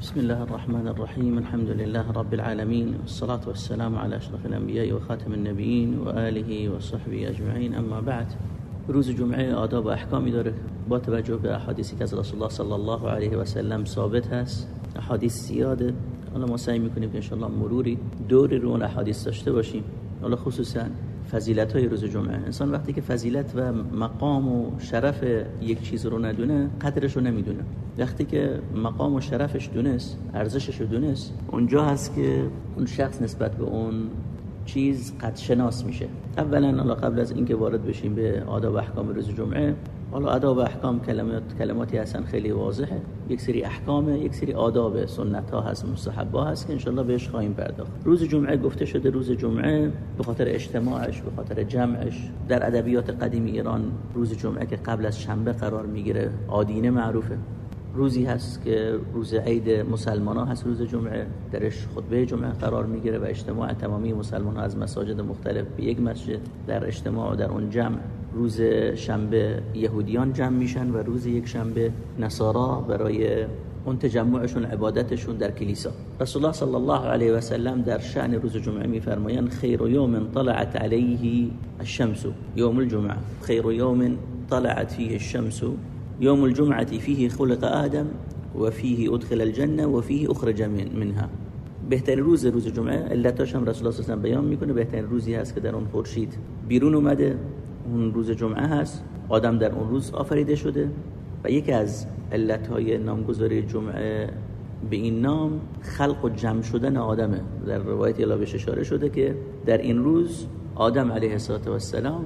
بسم الله الرحمن الرحيم الحمد لله رب العالمين والصلاة والسلام على أشرف الأنبياء وخاتم النبيين وآله وصحبه أجمعين أما بعد روز جمعه آداب و احکامی داره با توجه به احادیثی که از رسول الله صلی الله علیه و سلم ثابت هست احادیث زیاده حالا ما سعی می‌کنیم که انشالله مروری دوری رو احادیث داشته باشیم حالا خصوصا فضیلت های روز جمعه. انسان وقتی که فضیلت و مقام و شرف یک چیز رو ندونه قدرش رو نمی‌دونه. وقتی که مقام و شرفش دونست ارزشش رو دونست اونجا هست که اون شخص نسبت به اون چیز قد شناس میشه. اولا قبل از اینکه وارد بشیم به آداب و احکام روز جمعه حالا آداب و احکام کلمات کلماتی هستن خیلی واضحه. یک سری احکام یک سری آداب سنت ها هست مستحبا هست که انشالله بهش خواهیم پرداخت. روز جمعه گفته شده روز جمعه به خاطر اجتماعش به خاطر جمعش. در ادبیات قدیم ایران روز جمعه که قبل از شنبه قرار می‌گیره آدینه معروفه. روزی هست که روز عید مسلمان ها هست روز جمعه. درش خطبه جمعه قرار می‌گیره و اجتماع تمامی مسلمان ها از مساجد مختلف به یک مسجد در اجتماع و در اون جمع روز شنبه یهودیان جمع میشن و روز یک شنبه نصارا برای اون تجمعشون عبادتشون در کلیسا. رسول الله صلی الله علیه و سلم در شأن روز جمعه میفرمایند خیر یوم طلعت علیه الشمس. یوم الجمعه. خیر یوم طلعت فیه الشمس. يوم الجمعة فيه خلق آدم وفيه أدخل الجنة وفيه أخرج منها. بهترین روز روز جمعه علتاش هم رسول الله صلی الله بیان می‌کنه. بهترین روزی هست که در اون خورشید بیرون اومده. اون روز جمعه هست آدم در اون روز آفریده شده و یکی از علتهای نامگذاری جمعه به این نام خلق و جمع شدن آدمه. در روایت الا بهش اشاره شده که در این روز آدم علیه السلام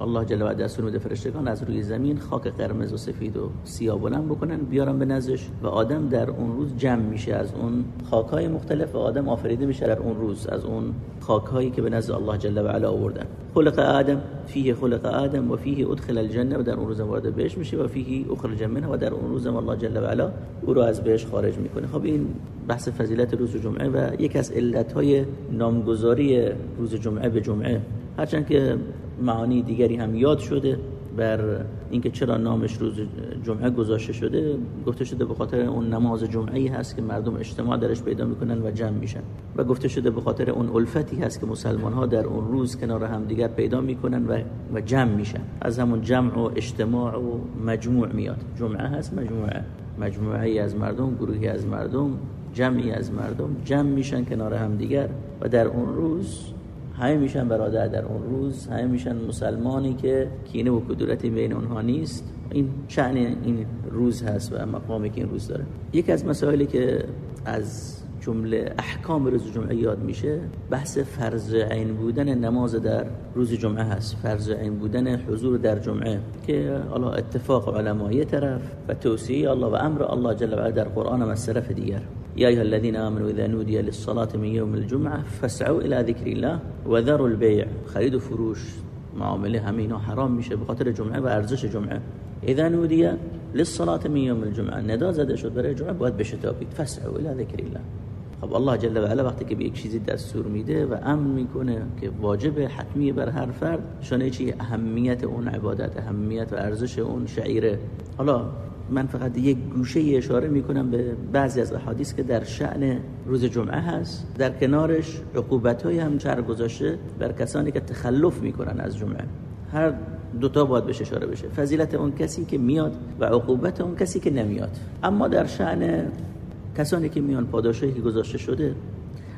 الله جل و دستور میده فرشتگان از روی زمین خاک قرمز و سفید و سیاه بلند بکنن بیارن به نزدش و آدم در اون روز جمع میشه از اون خاکهای مختلف و آدم آفریده میشه در اون روز از اون خاکهایی که به نزد الله جل و علا آوردن. خلق آدم فیه خلق آدم و فیه ادخل الجنه و در اون روز وارد بهش میشه و فیه اخرج منه و در اون روز الله جل و علا او رو از بهش خارج می‌کنه. خب این بحث فضیلت روز جمعه و یک از علتهای نامگذاری روز جمعه به جمعه. هرچند که معانی دیگری هم یاد شده بر اینکه چرا نامش روز جمعه گذاشته شده گفته شده به خاطر اون نماز جمعه هست که مردم اجتماع درش پیدا می‌کنن و جمع میشن. و گفته شده به خاطر اون الفتی هست که مسلمان ها در اون روز کنار هم دیگر پیدا می‌کنن و و جمع میشن. از همون جمع و اجتماع و مجموع میاد. جمعه هست مجموعه. مجموعه از مردم گروهی از مردم جمعی از مردم جمع میشن کنار هم دیگر. و در اون روز همه میشن برادر در اون روز همه میشن مسلمانی که کینه و کدورتی بین اونها نیست. این شأن این روز هست و مقامی که این روز داره. یکی از مسائلی که از جمله احکام روز جمعه یاد میشه بحث فرض عین بودن نماز در روز جمعه هست. فرض عین بودن حضور در جمعه که الله اتفاق علمای طرف و توصیه الله و امر الله جل و علا در قرآن هم از طرف دیگر. يا أيها الذين آمنوا إذا نودي للصلاة من يوم الجمعة فاسعوا إلى ذكر الله وذروا البيع. خرید و فروش معامله همه حرام میشه به خاطر جمعه و ارزش جمعه اذا للصلاة من يوم الجمعه ندا زده شد برای جمعه باید بشتابید فاسعوا الى ذکر الله. خب الله جل و علا وقتی که به یک چیزی دستور میده و امر می‌کنه که واجب حتمی بر هر فرد شانه چی؟ اهمیت اون عبادت اهمیت و ارزش اون شعیره. حالا من فقط یک گوشه اشاره می‌کنم به بعضی از احادیث که در شعن روز جمعه هست. در کنارش عقوبت های هم چر گذاشته بر کسانی که تخلف می‌کنن از جمعه. هر دوتا باید بهش اشاره بشه. فضیلت اون کسی که میاد و عقوبت اون کسی که نمیاد. اما در شعن کسانی که میان پاداشایی که گذاشته شده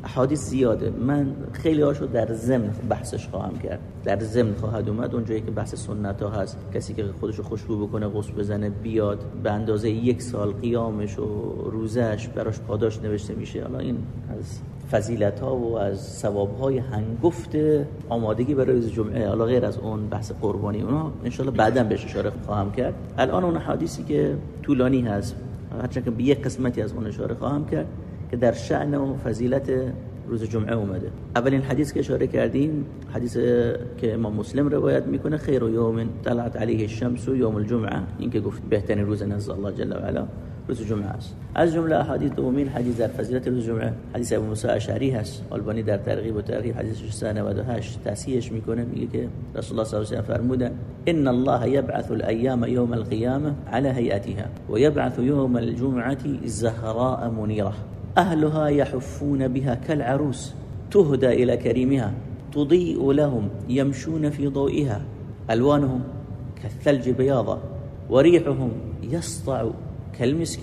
احادیث زیاده. من خیلی هاشو در ضمن بحثش خواهم کرد. در ضمن خواهد اومد اونجایی که بحث سنت ها هست. کسی که خودشو خوشبو بکنه غسل بزنه بیاد به اندازه یک سال قیامش و روزش براش پاداش نوشته میشه. حالا این از فضیلت ها و از ثواب های هنگفت آمادگی برای روز جمعه حالا غیر از اون بحث قربانی اونا انشالله بعدا بهش اشاره خواهم کرد. الان اون حدیثی که طولانی هست هرچند که به یک قسمتی از اون اشاره خواهم کرد که در شأن و فضیلت روز جمعه اومده اولین حدیث که اشاره کردیم حدیث که إمام مسلم روایت میکنه خیر و یوم طلعت علیه الشمس و یوم الجمعة. این که گفت بهترین روز نزد الله جل و علا روز جمعه است از جملة احادیث دومین حدیث در فضیلت روز جمعه حدیث أبو موسی اشعری هست. آلبانی در ترغیب و ترهیب حدیث 698 تصحیحش میکنه میگه که رسول الله صلی الله علیه و فرمودن إن الله يبعث الأيام يوم القيامة على هيئتها ويبعث يوم الجمعة زهراء منيرة. أهلها يحفون بها كالعروس تهدى إلى كريمها تضيء لهم يمشون في ضوئها. ألوانهم كالثلج بياضا وريحهم يسطع كالمسك.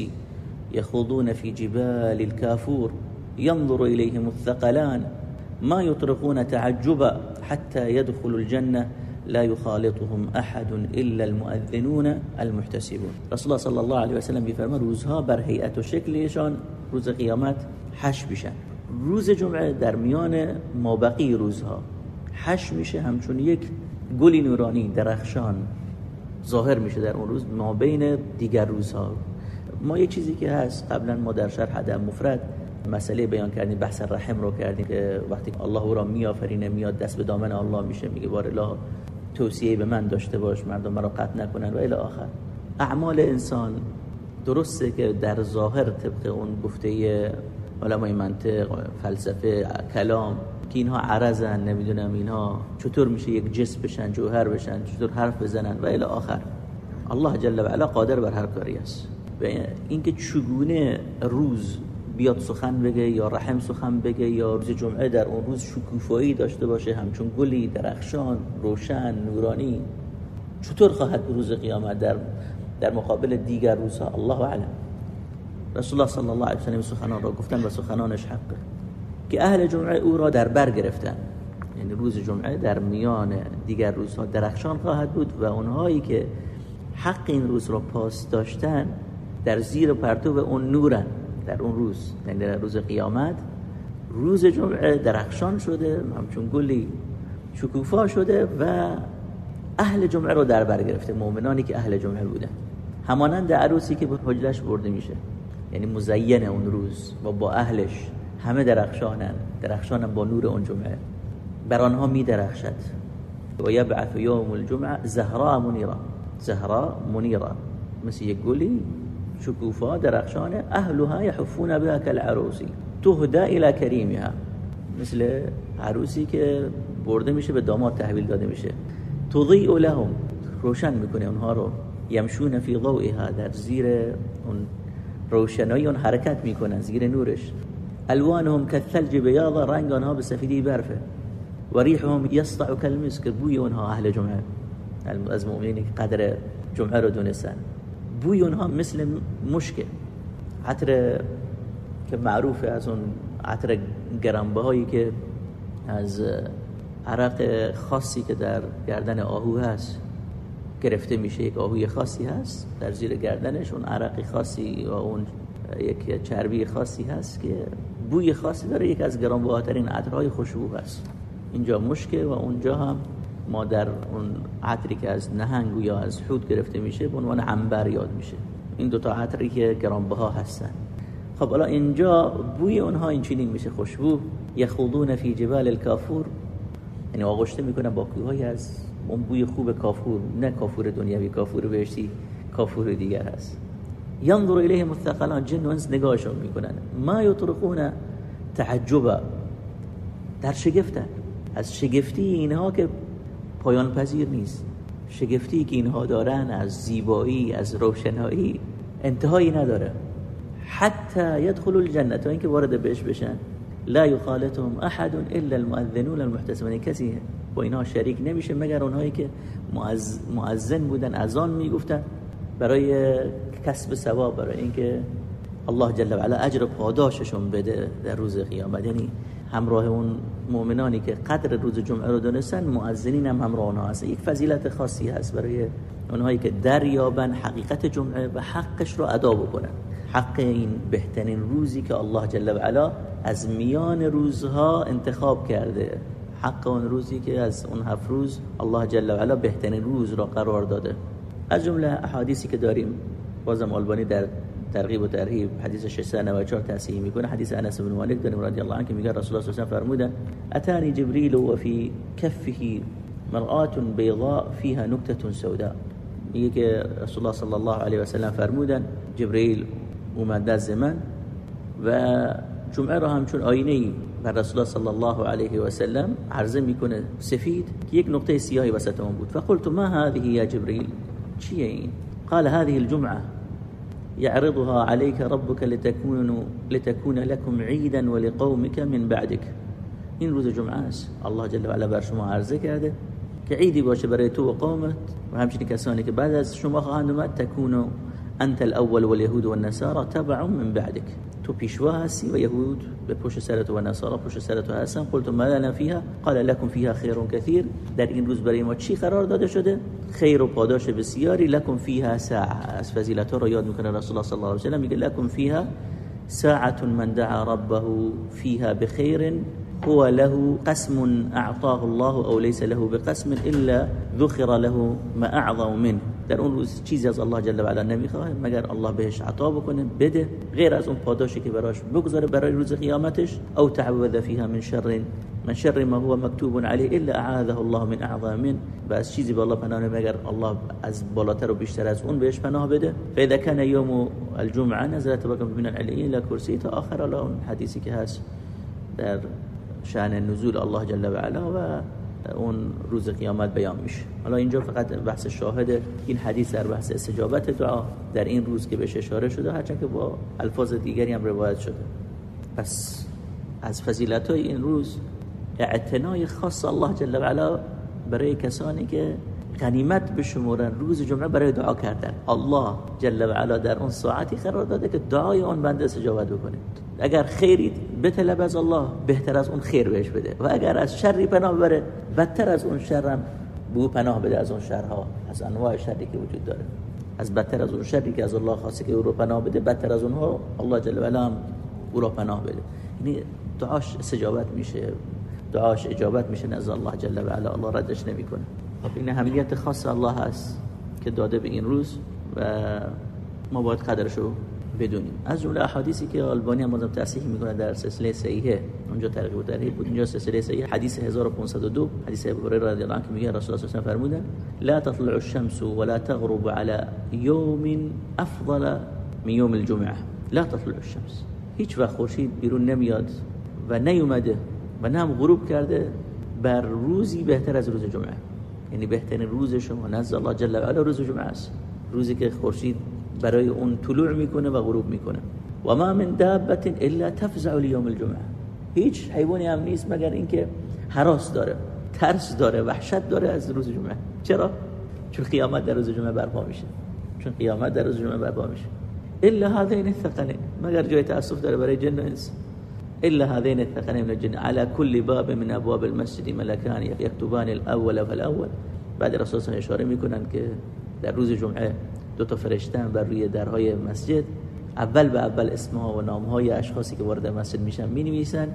يخوضون في جبال الكافور ينظر إليهم الثقلان. ما يطرقون تعجبا حتى يدخلوا الجنة. لا يخالطهم أحد إلا المؤذنون المحتسبون. رسول الله صلى الله عليه وسلم بفرما روزها بر هيئت و شکلشان روز قیامت حش بشن روز جمعه در میان مابقی روزها حش میشه. همچون یک گلی نورانی درخشان ظاهر میشه در اون روز ما بین دیگر روزها. ما یه چیزی که هست قبلا ما در شرح حد مفرد مسئله بیان کردیم بحث رحم رو کردیم که وقتی الله او را میآفرینه میاد دست به دامن الله میشه میگه بار الله توصیه به من داشته باش مردم مرا قطع نکنن و الی آخر. اعمال انسان درسته که در ظاهر طبق اون گفته علمای منطق فلسفه کلام که اینها عرضن نمی‌دونم اینها چطور میشه یک جسم بشن جوهر بشن چطور حرف بزنن و الی آخر. الله جل و علا قادر بر هر کاری است. و اینکه چگونه روز بیاد سخن بگه یا رحم سخن بگه یا روز جمعه در اون روز شکوفایی داشته باشه همچون گلی درخشان روشن نورانی. چطور خواهد روز قیامت در در مقابل دیگر روزها؟ الله اعلم. رسول الله صلی الله علیه و سلم سخنان را گفتن و سخنانش حقه که اهل جمعه او را در بر گرفتن. یعنی روز جمعه در میان دیگر روزها درخشان خواهد بود و اونهایی که حق این روز را پاس داشتن در زیر پرتو اون نورن. در اون روز یعنی در روز قیامت روز جمعه درخشان شده همچون گلی شکوفا شده و اهل جمعه رو در بر گرفته مؤمنانی که اهل جمعه بودن. همانند عروسی که به حجلش برده میشه. یعنی مزین اون روز و با اهلش همه درخشانن درخشانن با نور اون جمعه. بر آنها می درخشد و یبعث یوم الجمعه زهرا منیرا. زهرا منیرا. مثل یک گلی شکوفا درخشان اهلها یحفون بها کالعروسی تهدا الى کریمها. مثل عروسی که برده میشه به داماد تحویل داده میشه. تضیء لهم روشن می‌کنه اونها رو. یمشون فی ضوئها در زیر اون روشنایی اون حرکت می‌کنن زیر نورش. الوانهم كالثلج بیاضا رنگ آنها به سفیدی برفه. و ریحهم یسطع کالمسک بوی اونها اهل جمعه. از مؤمنین قدر جمعه رو دونستن. بوی اونها مثل مشکه. عطر که معروفه از اون عطر گرنبه هایی که از عرق خاصی که در گردن آهو هست گرفته میشه یک آهوی خاصی هست. در زیر گردنش اون عرق خاصی و اون یک چربی خاصی هست که بوی خاصی داره. یک از گرانبهاترین عطرهای خوشبو هست. اینجا مشکه و اونجا هم ما در اون عطری که از نهنگ یا از حود گرفته میشه به عنوان عنبر یاد میشه. این دوتا عطری که گرانبها هستن. خب حالا اینجا بوی اونها این میشه خوشبو. یخوضون فی جبال الکافور. یعنی آغشته می‌کنن با کوههای از اون بوی خوب کافور نه کافور دنیوی کافور بهشتی کافور دیگر هست. ینظر الیه الثقلان جن و انس نگاهشون می‌کنن. ما یطرقون تعجبا. در شگفتن. از شگفتی اینها که پایان پذیر نیست. شگفتی که اینها دارن از زیبایی از روشنایی انتهایی نداره. حتی یدخل الجنه تا اینکه وارد بهش بشن. لا یخالطهم احد الا المؤذنون المحتسبون. کسی با اینها شریک نمیشه مگر اونهایی که مؤذن بودن اذان می‌گفتن. برای کسب ثواب برای اینکه الله جل و علا اجر پاداششون بده در روز قیامت. یعنی همراه اون مؤمنانی که قدر روز جمعه رو دونستن مؤذنین هم همراه اونها هست یک فضیلت خاصی هست برای اونهایی که دریابن حقیقت جمعه و حقش رو ادا بکنن. حق این بهترین روزی که الله جل و علا از میان روزها انتخاب کرده. حق اون روزی که از اون هفت روز الله جل و علا بهترین روز را قرار داده. از جمله احادیثی که داریم بازم آلبانی در ترغيب وترهيب حديث الشسانة وجوع تأسيم. يكون حديث أنس بن مالك رضي الله عنه قال رسول الله صلى الله عليه وسلم أتاني جبريل وفي كفه مرآة بيضاء فيها نكتة سوداء. يقول رسول الله صلى الله عليه وسلم فرمودن جبرئیل اومده از من و جمعة را همچون آینه ای بر رسول الله صلی الله علیه و سلم عرضه میکنه. سفید که یک نقطه سیاهی وسط اون بود. فقلت ما هذه یا جبریل چیه این؟ قال هذه الجمعة. يعرضها عليك ربك لتكون لتكون لكم عيدا ولقومك من بعدك. این روز جمعه است الله جل و علا بر شما عرضه کرده. که عیدی باشه برای تو و قومت و همچنین کسانی که بعد از شما خواهند اومد تکونو انت الأول واليهود والنصارى تبع من بعدك. تو پیشوا هستی و یهود به پشت سرت و نصارا پشت سرت هستن قلت ما لنا فيها؟ قال لكم فيها خير كثير. در این روز برای ما چی قرار داده شده؟ خیر و پاداش بسیاری. لكم فيها ساعة. از فضیلت ها رو یاد میکنه رسول الله صلی الله علیه و سلم. میگه لكم فيها ساعة من دعا ربه فيها بخير هو له قسم اعطاه الله أو ليس له بقسم الا ذخر له ما اعظم منه. در اون روز چیزی از الله جل و علا نمی‌خواه مگر الله بهش عطا بکنه بده غیر از اون پاداشی که براش بگذاره برای روز قیامتش. او تعوذ فيها من شر من شر ما هو مكتوب عليه الا اعاذه الله من اعظم من و چیزی به الله پناه مگر الله از بالاتر و بیشتر از اون بهش پناه بده. فاذا كان يوم الجمعه نزلت بكم من العليين الى كرسي تا حدیثی که هست در شأن نزول الله جل و علا و اون روز قیامت بیان میشه. حالا اینجا فقط بحث شاهد این حدیث در بحث استجابت دعا در این روز که بهش اشاره شده هرچند که با الفاظ دیگری هم روایت شده. پس از فضیلت های این روز اعتنای خاص الله جل و علا برای کسانی که غنیمت بشمورن روز جمعه برای دعا کردن. الله جل و علا در اون ساعتی قرار داده که دعای اون بنده استجابت بکنه اگر خیری بطلب از الله بهتر از اون خیر بهش بده. و اگر از شری پناه ببره بدتر از اون شرم بو پناه بده از اون شرها. از انواع شری که وجود داره. از بدتر از اون شری که از الله خواسته که او رو پناه بده بدتر از اونها الله جل و علا او رو پناه بده. یعنی دعاش استجابت میشه. دعاش اجابت میشه نزد الله جل و علا الله ردش نمی‌کنه. خب این اهمیت خاص الله هست که داده به این روز و ما باید قدرشو بدونیم. از جمله احادیثی که آلبانی هم بازم تصحیح می‌کنه در سلسله صحیحه اونجا ترغیب ترهیب بود. اینجا سلسله صحیح حدیث 1502 حدیث ابو هریره رضی الله عنه میگه رسول الله صلی الله علیه و فرمودن لا تطلع الشمس ولا تغرب على يوم افضل من يوم الجمعه. لا تطلع الشمس. هیچ وقت خورشید بیرون نمیاد و نیومده و نه هم غروب کرده بر روزی بهتر از روز جمعه. یعنی بهترین روز شما نزد الله جل و علا روز جمعه است. روزی که خورشید برای اون طلوع می‌کنه و غروب می‌کنه. و ما من دابت الا تفزع لیوم الجمعه. هیچ حیوانی هم نیست مگر اینکه حراس داره ترس داره وحشت داره از روز جمعه. چرا؟ چون قیامت در روز جمعه برپا میشه. چون قیامت در روز جمعه برپا میشه. الا هذين الثقلين مگر جای تاسف داره برای جن انس؟ الا هذين الثقلين من الجن. على كل باب من ابواب المسجد ملكان يكتبان الاول فالاول بعد رسول الله اشاره می‌کنن که در روز جمعه دو تا فرشته بر روی درهای مسجد. اول به اول اسمها و نامهای اشخاصی که وارد مسجد میشن می نویسن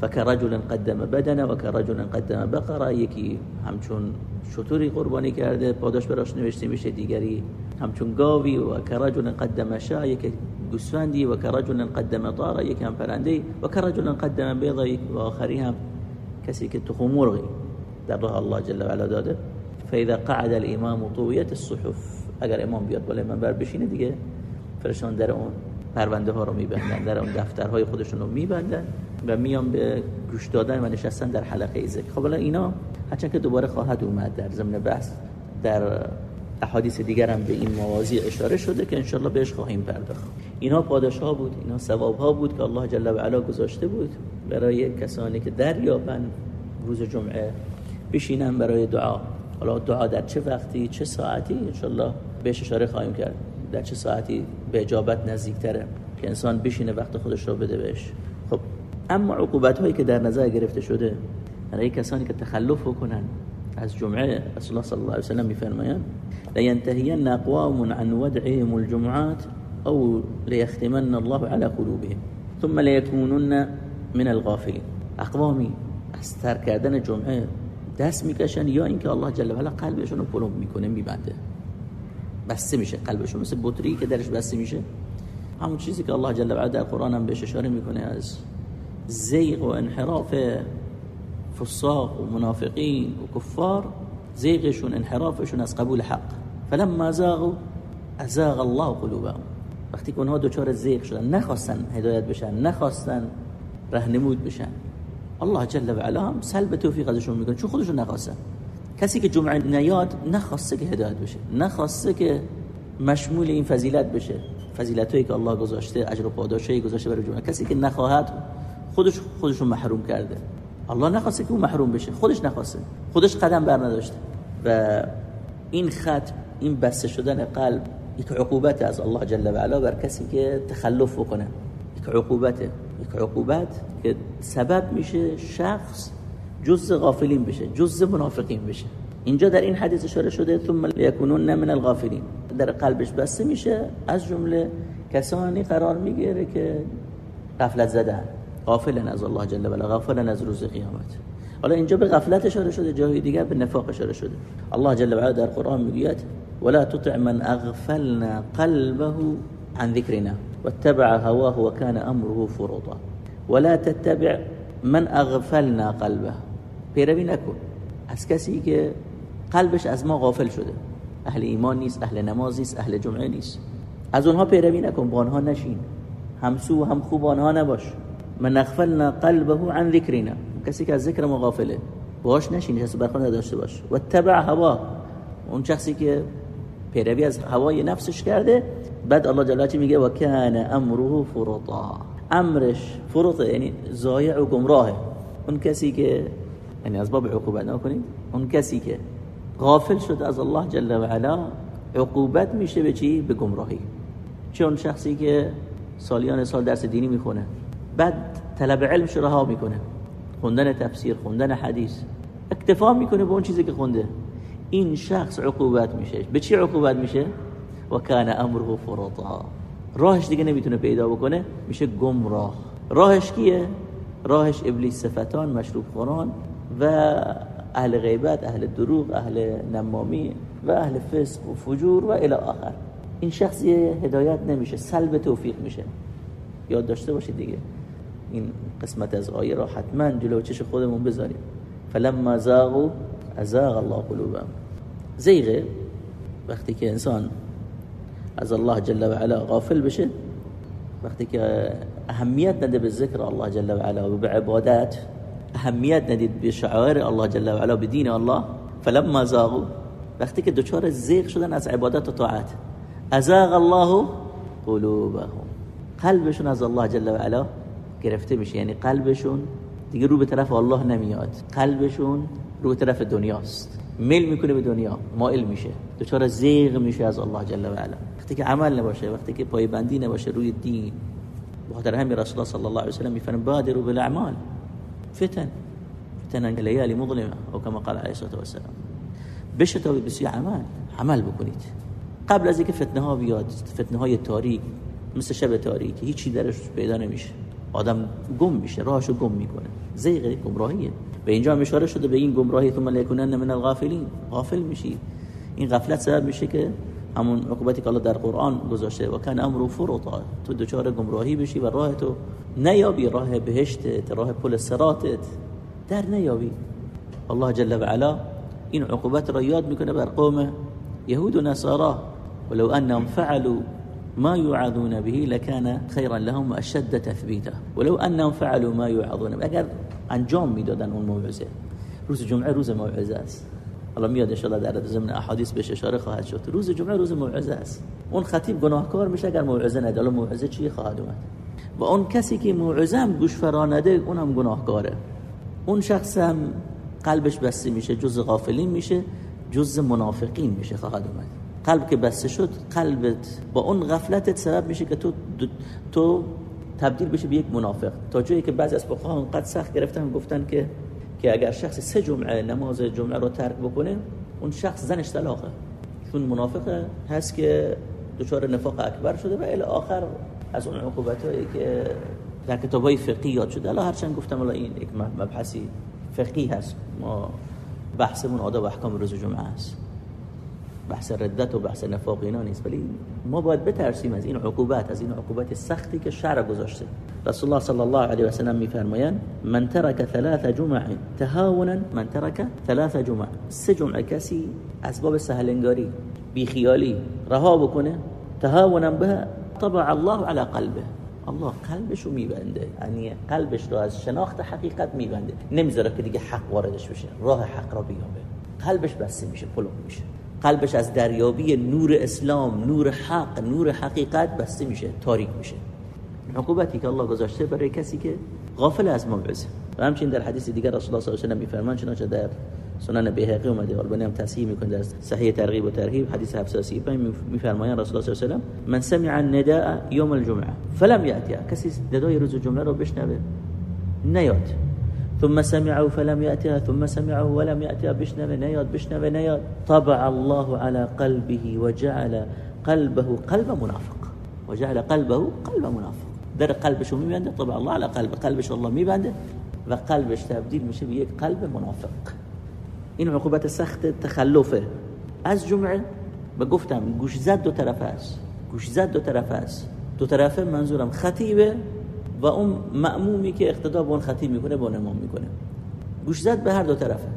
فکرجل قدم بدنه و کرجل قدم بقره. یکی همچون شطوری قربانی کرده پاداش براش نوشته میشه دیگری همچون گاوی و کرجل قدم شا یکی گوسفندی و کرجل قدم طاره یک هم پرنده و کرجل قدم بیضه و آخری هم کسی که تخم مرغی در راه الله جل و علا داده. فاذا قعد الامام طویت الصحف. اگر امام بیاد بالای منبر بشینه دیگه فرشان در اون پرونده ها رو میبندن در اون دفترهای خودشون رو میبندن و میان به گوش دادن و نشستن در حلقه ذکر. خب الان اینا هرچند که دوباره خواهد اومد در ضمن بحث در احادیث دیگر هم به این موازی اشاره شده که انشالله بهش خواهیم پرداخت. اینا پاداش ها بود اینا ثواب ها بود که الله جل و علا گذاشته بود برای کسانی که دریابن روز جمعه بشینن برای دعا. حالا دعا در چه وقتی چه ساعتی؟ انشالله بهش اشاره خواهیم کرد. در چه ساعتی؟ به اجابت نزدیکتره. که انسان بشینه وقت خودش رو بده بهش. خب اما عقوبت هایی که در نظر گرفته شده برای کسانی که تخلف کنن از جمعه رسول الله صلی الله علیه و سلم میفرمایند لینتهین اقوام عن ودعهم الجمعات او لیختمن الله على قلوبهم ثم ليكونن من الغافلين اقوامی از ترک کردن جمعه دست می‌کشن یا اینکه الله جل و علا قلبشون رو پلم می‌کنه میبنده. بسته میشه. قلبشون مثل بطری که درش بسته میشه. همون چیزی که الله جل و علا در قرآن هم بهش اشاره می‌کنه از زیغ و انحراف فساق و منافقین و کفار زیغشون انحرافشون از قبول حق. فلما زاغوا ازاغ الله قلوبهم. وقتی که اونها دوچار زیغ شدن نخواستن هدایت بشن نخواستن رهنمود بشن. الله جل و علا هم سلب توفیق ازشون می‌کنه. چون خودشون نخواستن کسی که جمعه نیاد نخواسته که هدایت بشه. نخواسته که مشمول این فضیلت بشه. فضیلتایی که الله گذاشته اجر و پاداشی گذاشته برای جمعه. کسی که نخواهد خودش خودشون محروم کرده. الله نخواسته که اون محروم بشه. خودش نخواسته. خودش قدم بر نداشته و این خط این بسته شدن قلب یک عقوبت از الله جل و علا بر کسی که تخلف بکنه. یک عقوبته. عقوبت که سبب میشه شخص جز غافلین بشه جز منافقین بشه. اینجا در این حدیث اشاره شده ثم لیکونون من الغافلین. در قلبش بسته میشه از جمله کسانی قرار می‌گیره که غفلت زدن. غافلن از الله جل و غافلن از روز قیامت. حالا اینجا به غفلت اشاره شده جای دیگر به نفاق اشاره شده. الله جل و در قرآن می‌گوید ولا تطع من اغفلنا قلبه عن ذكرنا واتبع هواه وكان امره فرطا ولا تتبع من اغفلنا قلبه. پیروی نکن. از کسی که قلبش از ما غافل شده. اهل ایمان نیست اهل نماز نیست اهل جمعه نیست. از اونها پیروی نکن با آنها نشین. همسو هم خوب آنها نباش. من اغفلنا قلبه عن ذکرنا. کسی که از ذکر ما غافله باش نشین کسی برخورد نداشته باش. و تبع هوا. اون شخصی که پیروی از هوای نفسش کرده بعد الله جلاله میگه؟ و کان امره فرطا. امرش فرط یعنی ضایع و گمراهه. اون کسی که یعنی از باب عقوبت نکنید. اون کسی که غافل شد از الله جل و علا عقوبت میشه به چی؟ به گمراهی. چون شخصی که سالیان سال درس دینی می‌خونه بعد طلب علم رها می‌کنه. خوندن تفسیر خوندن حدیث اکتفا می‌کنه به اون چیزی که خونده. این شخص عقوبت میشه. به چی عقوبت میشه؟ و کان امره فرطا. راهش دیگه نمی‌تونه پیدا بکنه میشه گمراه. راهش کیه؟ راهش ابلیس صفتان مشروب خوران و اهل غیبت اهل دروغ اهل نمامی و اهل فسق و فجور و الى آخر. این شخصی هدایت نمیشه سلب توفیق میشه. یاد داشته باشید دیگه. این قسمت از آیه را حتما جلو چش خودمون بذاریم. فلما زاغوا ازاغ الله قلوبهم. زیغه وقتی که انسان از الله جل و علا غافل بشه. وقتی که اهمیت نده به ذکر الله جل و علا و به عبادت اهمیت ندید به شعائر الله جل و علا به دین الله فلما زاغوا وقتی که دچار زیغ شدن از عبادت و طاعت. ازاغ الله قلوبهم. قلبشون از الله جل و علا گرفته میشه. یعنی قلبشون دیگه رو به طرف الله نمیاد. قلبشون رو به طرف دنیاست. میل می‌کنه به دنیا. مائل میشه. دچار زیغ میشه از الله جل و علا. وقتی که عمل نباشه وقتی که پایبندی نباشه روی دین. بخاطر همین رسول الله صلی الله علیه و سلم میفرمایند بادروا بالاعمال. فتن. فتن لیالی مظلمه او کما قال علیه الصلاه والسلام. بشتابید بسوی عمل. عمل بکنید. قبل از اینکه فتنه ها بیاد فتنه های تاریک مثل شب تاریکی هیچی درش پیدا نمیشه. آدم گم میشه راهشو گم می‌کنه. زیغ گمراهیه. به اینجا اشاره شده به این گمراهی ثم لیکونن من الغافلین. غافل میشی. این غفلت سبب میشه که همون عقوبتی که الله در قرآن گذاشته و کان امر فرطا تو دچار گمراهی بشی و راه تو نیابی راه بهشتت راه پل صراطت در نیابی. الله جل و علا این عقوبت را یاد می‌کنه بر قوم یهود و نصارا. ولو انهم فعلوا ما يوعظون به لكان خيرا لهم واشد تثبيتا ولو انهم فعلوا ما يوعظون. اگر انجام می‌دادن اون موعظه. روز جمعه روز موعظه است. حالا میاد ان در ضمن احادیث بهش اشاره خواهد شد. روز جمعه روز موعظه است. اون خطیب گناهکار میشه اگر موعظه نده. حالا موعظه چی خواهد اومد؟ و اون کسی که موعظه هم گوش فرا نده اونم گناهکاره. اون شخص هم قلبش بسته میشه جز غافلین میشه جز منافقین میشه خواهد اومد. قلب که بسته شد قلبت با اون غفلتت سبب میشه که تو تو تبدیل بشه به یک منافق. تا جایی که بعضی از فقها انقدر سخت گرفتن گفتن که که اگر شخص سه جمعه نماز جمعه رو ترک بکنه اون شخص زنش طلاقه. چون منافق هست که دچار نفاق اکبر شده و الی آخر از اون عقوبت هایی که در کتاب های فقهی یاد شده. الان هرچند گفتم الان این یک مبحثی فقهی هست. ما بحثمون آداب احکام روز جمعه است. بحث ردت و بحث نفاق اینا نیست. ولی ما باید بترسیم از این عقوبت از این عقوبت سختی که شرع گذاشته. رسول الله صلی الله علیه و سلم میفرمایند من ترک ثلاث جمع تهاونا من ترک ثلاث جمع سه جمعه کسی اسباب بی خیالی رها بکنه تهاونا به طبع الله على قلبه. الله قلبش رو میبنده. یعنی قلبش رو از شناخت حقیقت میبنده. نمی‌ذاره که دیگه حق واردش بشه راه حق را بیابه. قلبش بسته میشه پلو میشه. قلبش از دریابی نور اسلام نور حق نور حقیقت بسته میشه تاریک میشه. عقوبتی که الله گذاشته برای کسی که غافل از موعظه و همچنین در حدیث دیگر رسول الله صلی الله علیه و آله میفرمان چنانچه در سنن بیهقی اومده البانی هم تصحیح می‌کنه در صحیح ترغیب و ترهیب حدیث 735 میفرمایند رسول الله صلی الله علیه و من سمع النداء يوم الجمعه. فلم ياتي کسی ندای روز جمعه رو بشنوه نیاد. ثم سمعه فلم يأتها ثم سمعه ولم يأتها. بشنوه نیاد بشنوه نیاد طبع الله على قلبه وجعل قلبه قلب منافق. وجعل قلبه قلب منافق. در قلبش رو میبنده طبع الله على قلب. قلبش الله میبنده و قلبش تبدیل میشه به یک قلب منافق. این عقوبت سخت تخلفه. از جمعه به گفتم گوش زد دو طرف است. گوش زد دو طرف است. دو طرفه منظورم خطیبه. و اون مأمومی که اقتدا به اون خطیب می‌کنه با امام می‌کنه. گوش زد به هر دو طرفه.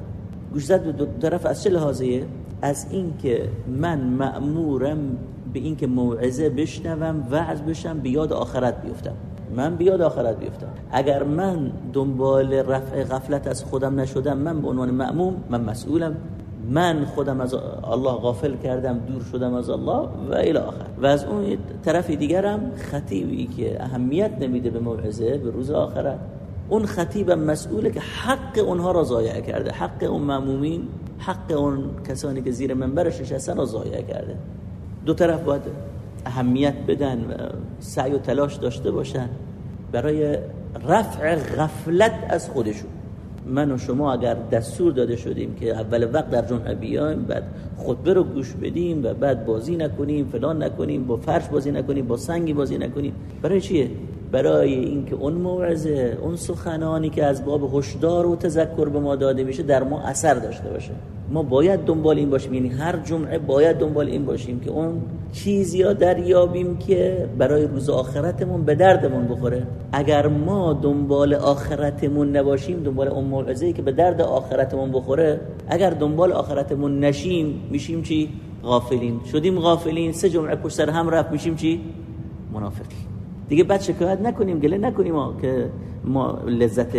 گوش زد به دو طرف. از چه لحاظیه از اینکه من مأمورم به اینکه موعظه بشنوم وعظ بشم به یاد آخرت بیفتم. من بیاد آخرت بیفتم. اگر من دنبال رفع غفلت از خودم نشدم من به عنوان مأموم من مسئولم. من خودم از الله غافل کردم دور شدم از الله و الی آخر. و از اون طرف دیگرم خطیبی که اهمیت نمیده به موعظه به روز آخرت. اون خطیبم مسئوله که حق اونها را ضایع کرده. حق اون مأمومین حق اون کسانی که زیر منبرش نشستن را ضایع کرده. دو طرف باید اهمیت بدن و سعی و تلاش داشته باشن برای رفع غفلت از خودشون. من و شما اگر دستور داده شدیم که اول وقت در جمعه بیایم بعد خطبه رو گوش بدیم و بعد بازی نکنیم فلان نکنیم با فرش بازی نکنیم با سنگی بازی نکنیم. برای چیه؟ برای اینکه اون موعظه اون سخنانی که از باب هشدار و تذکر به ما داده میشه در ما اثر داشته باشه. ما باید دنبال این باشیم. یعنی هر جمعه باید دنبال این باشیم که اون چیزی را دریابیم که برای روز آخرتمون به دردمون بخوره. اگر ما دنبال آخرتمون نباشیم دنبال اون موعظه‌ای که به درد آخرتمون بخوره اگر دنبال آخرتمون نشیم میشیم چی؟ غافلین. شدیم غافلین. سه جمعه پشت سر هم رفت میشیم چی؟ منافقی دیگه بعد شکایت نکنیم گله نکنیم ما که ما لذت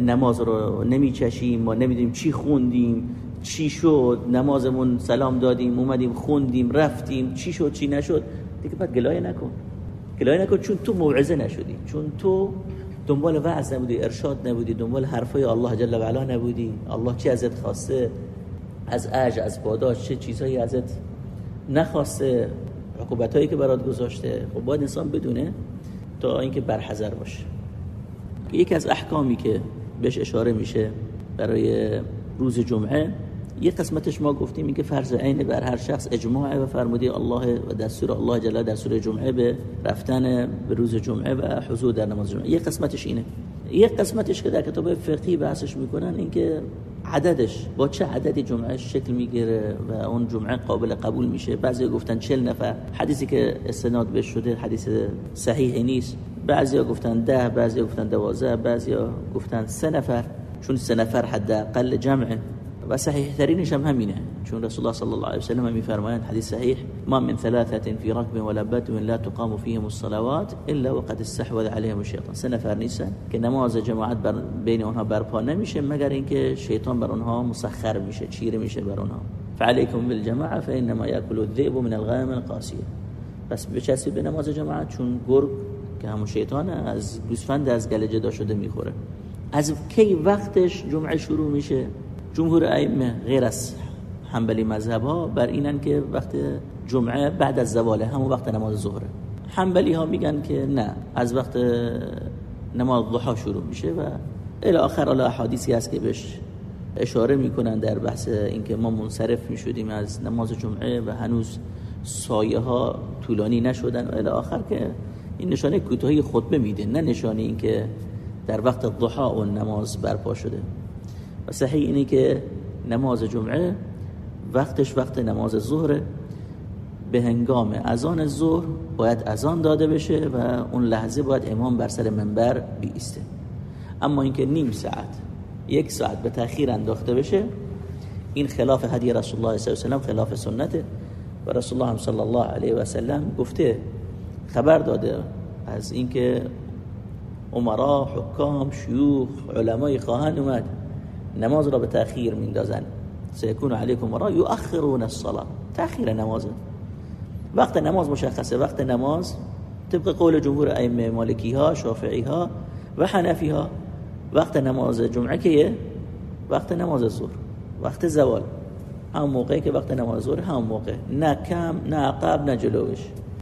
نماز رو نمیچشیم ما نمی‌دونیم چی خوندیم چی شد نمازمون سلام دادیم اومدیم خوندیم رفتیم چی شد چی نشد دیگه بعد گلایه نکن. گلایه نکن چون تو موعظه نشدی چون تو دنبال وعظ نبودی ارشاد نبودی دنبال حرفای الله جل و علا نبودی. الله چی ازت خواسته؟ از اج از پاداش چه چیزهایی ازت نخواسته؟ عقوبت هایی که برات گذاشته؟ خب باید انسان بدونه تا اینکه برحذر باشه. یکی از احکامی که بهش اشاره میشه برای روز جمعه یه قسمتش ما گفتیم این که فرض عین بر هر شخص اجماع و فرمودی الله و دستور الله جل در سوره جمعه به رفتن به روز جمعه و حضور در نماز جمعه. یه قسمتش اینه. یه قسمتش که در کتاب فقهی بحثش می‌کنن این که عددش با چه عددی جمعه شکل می‌گیره و اون جمعه قابل قبول میشه؟ بعضی گفتن 40 نفر. حدیثی که استناد بهش شده حدیث صحیحی نیست. بعضیا گفتن ده بعضی گفتن دوازده بعضیا گفتن سه نفر. چون سه نفر حداقل جمعه و صحیح ترینش هم همینه چون رسول الله صلی الله علیه و سلم میفرمایند حدیث صحیح ما من ثلاثه في ركب ولا بدو لا تقام فيهم الصلوات الا وقد استحوذ عليهم الشيطان سه نفر نیستن که نماز جماعت بر بین اونها برپا نمیشه مگر اینکه شیطان بر اونها مسخر میشه چیره میشه بر اونها فعليكم بالجماعه فانما ياكل الذئب من الغنم القاسيه پس بچسبید به نماز جماعت چون گرگ که همون شیطان از گوسفند از گله جدا شده می‌خوره از کی وقتش جمعه شروع میشه جمهور ائمه غیر از حنبلی مذهب ها بر اینن که وقت جمعه بعد از زواله همون وقت نماز ظهره حنبلی ها میگن که نه از وقت نماز ضحا شروع میشه و الی آخر الا احادیثی هست که بهش اشاره می‌کنن در بحث اینکه ما منصرف می‌شدیم از نماز جمعه و هنوز سایه ها طولانی نشدن و الی آخر که این نشانه کوتاهی خطبه میده نه نشانه اینکه در وقت ضحا و نماز برپا شده. و صحیح اینه که نماز جمعه وقتش وقت نماز ظهر. به هنگام اذان ظهر باید اذان داده بشه و اون لحظه باید امام بر سر منبر بیسته اما اینکه نیم ساعت یک ساعت به تاخیر انداخته بشه این خلاف هدی رسول الله صلی الله علیه و خلاف سنته. و رسول الله صلی الله علیه و سلم گفته خبر داده از اینکه عمرا حکام شیوخ علمای خواهند اومد. نماز را به تأخیر میندازن. سیکون علیکم مرا یؤخرون الصلاه تأخیر نماز. وقت نماز مشخصه. وقت نماز طبق قول جمهور ائمه مالکی ها شافعی ها و حنفی ها وقت نماز جمعه که وقت نماز ظهر. وقت زوال. هم موقعی که وقت نماز ظهر هم موقع. نه کم نه عقب نه جلوش.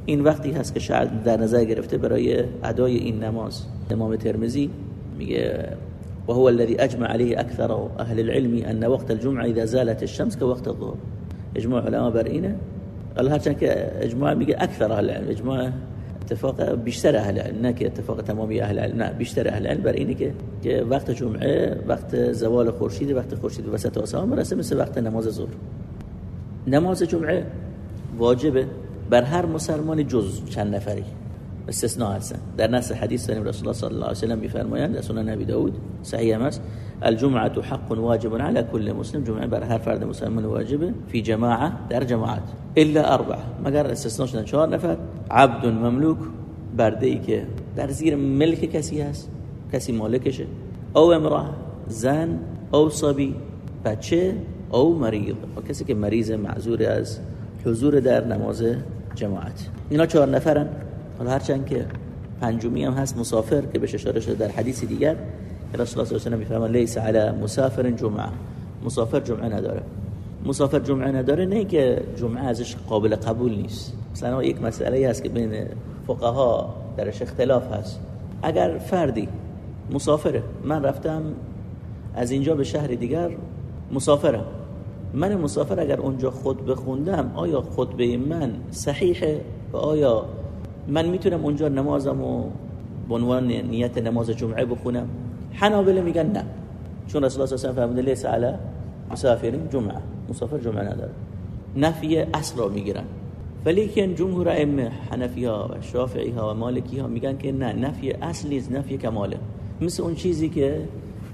این وقتی هست که شاید در نظر گرفته برای ادای این نماز. امام ترمزی میگه وهو الذي اجمع عليه اكثر اهل العلم ان وقت الجمعه اذا زالت الشمس كوقت الظهر. اجماع علماء بر اینه الله هرچند که اهل العلم. اجماع اتفاق بیشتر اهل علم نه اتفاق اهل علم نه بیشتر اهل علم بر اینه وقت جمعه وقت زوال خورشید وقت خورشید وسط آسمان مثل وقت نماز ظهر. نماز جمعه واجبه. بر هر مسلمان جز چند نفری. استثناء هستن در نص حدیث داریم رسول الله صلی الله علیه و سلم میفرمایند در سنن نبی داود صحیح است الجمعه حق واجب على كل مسلم. جمعه بر هر فرد مسلمان واجبه فی جماعه در جماعت الا اربع مگر استثناء شدن چهار نفر عبد مملوک برده ای که در زیر ملک کسی هست کسی مالکشه او امراه زن او صبی بچه او مریض. و کسی که مریض معذور از حضور در نماز جماعت. اینا چهار نفرن. حالا هرچند که پنجمی هم هست مسافر که بهش اشاره شده در حدیث دیگر رسول الله صلی الله علیه و لیس علی مسافر جمعه. مسافر جمعه نداره. مسافر جمعه نداره نه که جمعه ازش قابل قبول نیست. مثلا یک مسئله هست که بین فقها درش اختلاف هست. اگر فردی مسافره من رفتم از اینجا به شهر دیگر مسافرم. من مسافر اگر اونجا خود بخوندم آیا خطبه من صحیحه و آیا من می‌تونم اونجا نمازم و عنوان نیت نماز جمعه بخونم؟ حنابله میگن نه. چون رسول الله صلی الله علیه و آله علی مسافرین جمعه. مسافر جمعه نداره. نفی اصل را می‌گیرن. ولیکن جمهور ائمه حنفی ها و شافعی ها و مالکی ها میگن که نه نفی اصل نیست نفی کماله. مثل اون چیزی که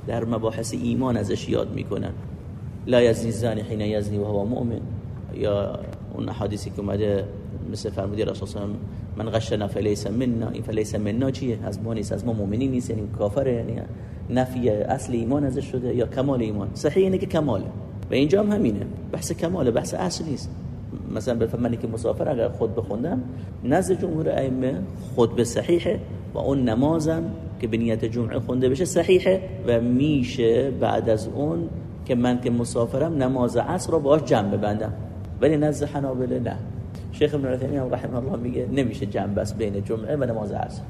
در مباحث ایمان ازش یاد می‌کنن. لا یزنی زانی حین یزنی و هو مؤمن. یا اون حدیثی که اومده مثل فرمودی رسول من غشنا فلیس منا این فلیس منا چیه؟ از ما نیست از ما مؤمنی نیست یعنی کافره یعنی نفی اصل ایمان ازش شده یا کمال ایمان؟ صحیح اینه که کماله و اینجا هم همینه. بحث کماله بحث اصل نیست. مثلا به منی که مسافر اگر خود بخوندم نزد جمهور ائمه خود به صحیحه و اون نمازم که به نیت جمعه خونده بشه صحیحه و میشه بعد از اون که من که مسافرم نماز عصر رو باش جمع ببندم. ولی نزد حنابله نه. شیخ ابن عثیمین رحمه الله میگه نمیشه جمع بس بین جمعه و نماز عصر.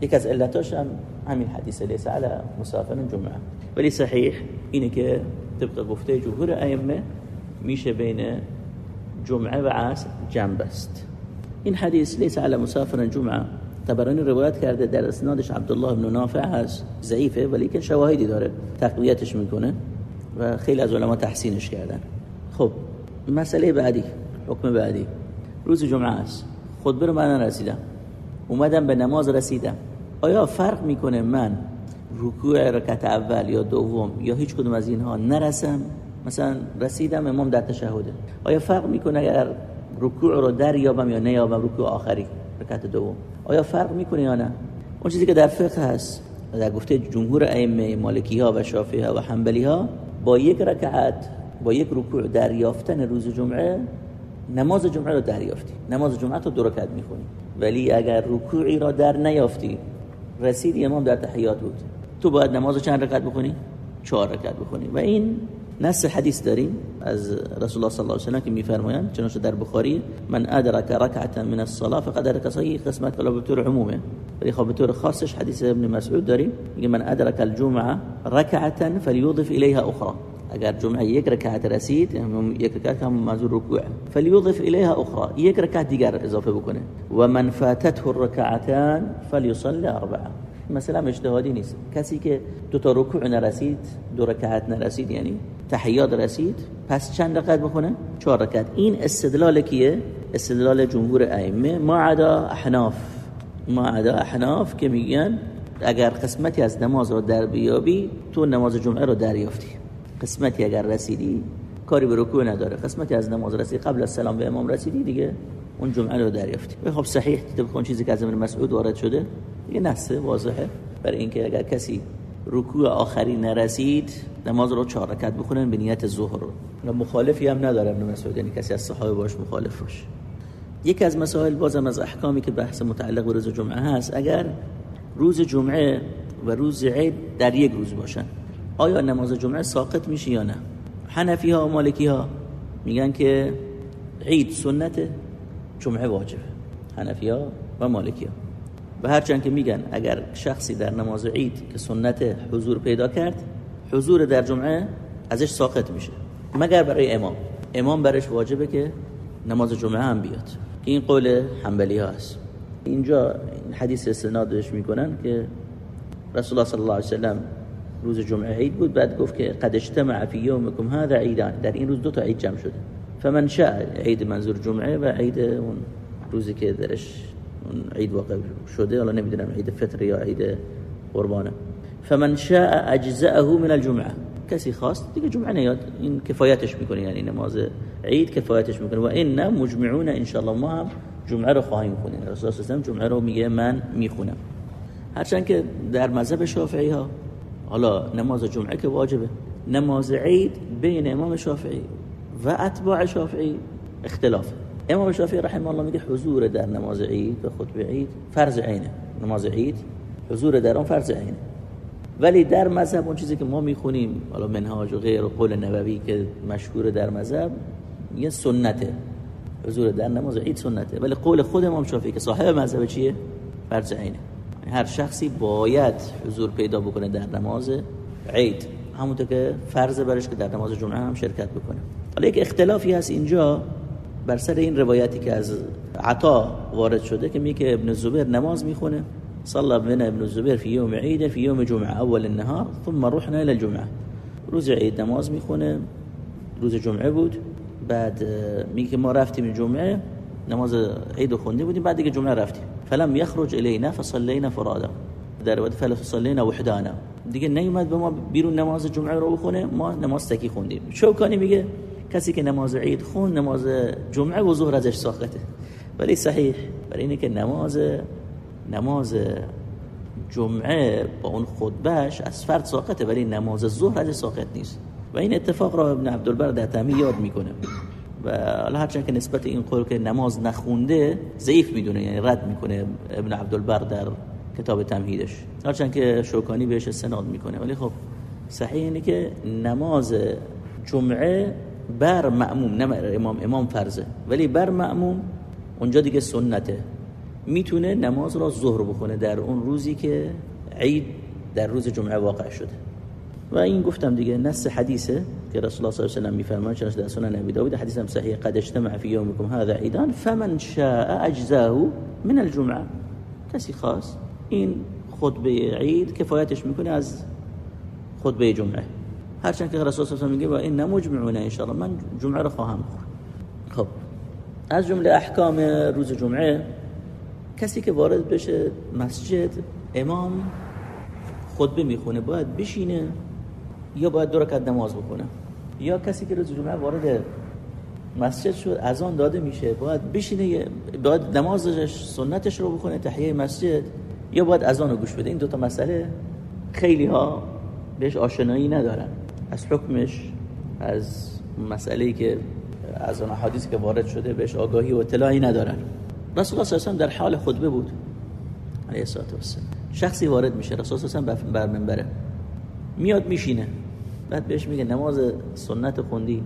یک از علتاش هم همین حدیث لیس علی مسافر جمعه. ولی صحیح اینه که طبق گفته جمهور ائمه میشه بین جمعه و عصر جمع بست. این حدیث لیس علی مسافر جمعه تبرانی روایت کرده در اسنادش عبدالله بن نافع هست ضعیفه ولی که شواهدی داره تقویتش می‌کنه و خیلی از علما تحسینش کردن. خب مسئله بعدی حکم بعدی. روز جمعه است. خطبه رو من رسیدم اومدم به نماز رسیدم. آیا فرق می‌کنه من رکوع رکعت اول یا دوم یا هیچ کدوم از اینها نرسم؟ مثلا رسیدم امام در تشهده. آیا فرق می‌کنه اگر رکوع رو در یابم یا نیابم رکوع آخری رکعت دوم؟ آیا فرق می‌کنه یا نه؟ اون چیزی که در فقه هست در گفته جمهور ائمه مالکی ها و شافعی ها و حنبلی ها با یک رکعت با یک رکوع دریافتن روز جمعه نماز جمعه رو دریافتی نماز جمعه تو دو رکعت می‌خونی. ولی اگر رکوعی را در نیافتی رسیدی امام در تحیات بود. تو باید نماز چند رکعت بخونی؟ چهار رکعت بخونی. و این نص حدیث داریم از رسول الله صلی الله علیه و که میفرمایند چنانچه در بخاری من ادرک رکعتا من الصلاه فقد ادرک صحیح قسمت کلا به طور عمومه. ولی خب به طور خاصش حدیث ابن مسعود داریم. میگه من ادرک الجمعه رکعتا فلیضف الیها اخرى اگر جمعه یک رکعت رسید یک رکعت هم منظور رکوع فلیضف الیها اخرى یک رکعت دیگر اضافه بکنه و من فاتته الركعتان فلیصلي اربعه مثلا اجتهادی نیست کسی که دو تا رکوع نرسید دو رکعت نرسید یعنی تحیات رسید پس چند رکعت بکنه چهار رکعت این استدلال کیه استدلال جمهور ائمه ما عدا احناف ما عدا احناف که میگن اگر قسمتی از نماز رو در بیابی تو نماز جمعه رو دریافتی قسمتی اگر رسیدی کاری به رکوع نداره. قسمتی از نماز رسید قبل از سلام به امام رسیدی دیگه اون جمعه رو دریافتی. خب صحیح طبق اون چیزی که از ابن مسعود وارد شده یه نصه واضحه. برای اینکه اگر کسی رکوع آخری نرسید نماز رو چهار رکعت بخونن به نیت ظهر و مخالفی هم نداره ابن مسعود یعنی کسی از صحابه باش مخالف باشه. یکی از مسائل بازم از احکامی که بحث متعلق به روز جمعه هست اگر روز جمعه و روز عید در یک روز باشن. آیا نماز جمعه ساقط میشه یا نه؟ حنفی ها و مالکی ها میگن که عید سنت جمعه واجبه. حنفی ها و مالکی ها و هرچند که میگن اگر شخصی در نماز عید که سنت حضور پیدا کرد حضور در جمعه ازش ساقط میشه. مگر برای امام. امام برش واجبه که نماز جمعه هم بیاد. این قول حنبلی ها اینجا حدیث استنادش می‌کنن که رسول الله صلی الله علیه وسلم روز جمعه عید بود بعد گفت که قد اجتمع فی یومکم هذا عیدان. در این روز دو تا عید جمع شده. فمن شاء عید منظور جمعه و عید اون روزی که درش اون عید واقع شده حالا نمی‌دونم عید فطر یا عید قربانه. فمن شاء اجزاءه من الجمعه. کسی خواست؟ دیگه جمعه نیاد. این کفایتش می‌کنه یعنی نماز عید کفایتش می‌کنه. و این مجمعون ان شاء الله ما جمعه رو خواهیم خونیم رسول الله جمعه رو میگه من می‌خونم. هرچند که در مذهب شافعی ها حالا نماز جمعه که واجبه. نماز عید بین امام شافعی و اتباع شافعی اختلاف امام شافعی رحمه الله میگه حضور در نماز عید و خطبه عید فرض عینه. نماز عید حضور در آن فرض عینه. ولی در مذهب اون چیزی که ما می‌خونیم حالا منهاج و غیر و قول نبوی که مشهور در مذهب یه سنته. حضور در نماز عید سنته. ولی قول خود امام شافعی که صاحب مذهب چیه؟ فرض عینه. هر شخصی باید حضور پیدا بکنه در نماز عید. همونطور که فرض برش که در نماز جمعه هم شرکت بکنه. حالا یک اختلافی هست اینجا بر سر این روایتی که از عطا وارد شده که میگه ابن زبیر نماز می‌خونه. صلى بنا ابن الزبير في يوم عيد في يوم جمعة أول النهار ثم رحنا إلى الجمعة روز عيد نماز می‌خونه. روز جمعه بود. بعد میگه ما رفتیم جمعه. نماز عید و خونده بودیم. بعد دیگه جمعه رفتیم. فلم يخرج الینا فصلینا فرادا. در وقت فل صلینا وحدانا. دیگه نیومد به ما بیرون نماز جمعه رو بخونه ما نماز تکی خوندیم. شوکانی میگه؟ کسی که نماز عید خون نماز جمعه و ظهر ازش ساقطه ولی صحیح برای اینه که نماز نماز جمعه با اون خطبهش از فرد ساقطه ولی نماز ظهر ازش ساقط نیست. و این اتفاق را ابن عبدالبر در تمی یاد می‌کنه. و حالا هرچند که نسبت این قول که نماز نخونده ضعیف می‌دونه یعنی رد می‌کنه ابن عبدالبر در کتاب تمهیدش. هرچند که شوکانی بهش سناد می‌کنه. ولی خب صحیح اینه که نماز جمعه بر معموم نه امام امام فرضه. ولی بر معموم اونجا دیگه سنته. می‌تونه نماز را ظهر بکنه در اون روزی که عید در روز جمعه واقع شده. و این گفتم دیگه نص حدیثه. که رسول الله صلی الله علیه و آله میفرمایند چنانچه در سنن ابی داود حدیث هم صحیح قد اجتمع فی یومکم هذا عیدان فمن شاء اجزاه من الجمعه. کسی خواست این خطبه عید کفایتش می‌کنه از خطبه جمعه. هرچند که رسول الله میگه و این نمجمعونه ان شاء الله من جمعه رو خواهم خب از جمله احکام روز جمعه کسی که وارد بشه مسجد امام خطبه می‌خونه باید بشینه یا باید دو رکعت نماز بکنه یا کسی که روز جمعه وارد مسجد شد از آن داده میشه. باید بشینه باید نمازش سنتش رو بکنه تحیه مسجد یا باید از آن گوش بده. این دوتا مسئله خیلی ها بهش آشنایی ندارن. از حکمش از مسئله که از آن حدیث که وارد شده بهش آگاهی و اطلاعی ندارن. رسول الله صلی در حال خطبه بود. علیه الصلاه و شخصی وارد میشه. رسول الله بر منبره. میاد میشینه. بعد بهش میگه نماز سنت خوندی؟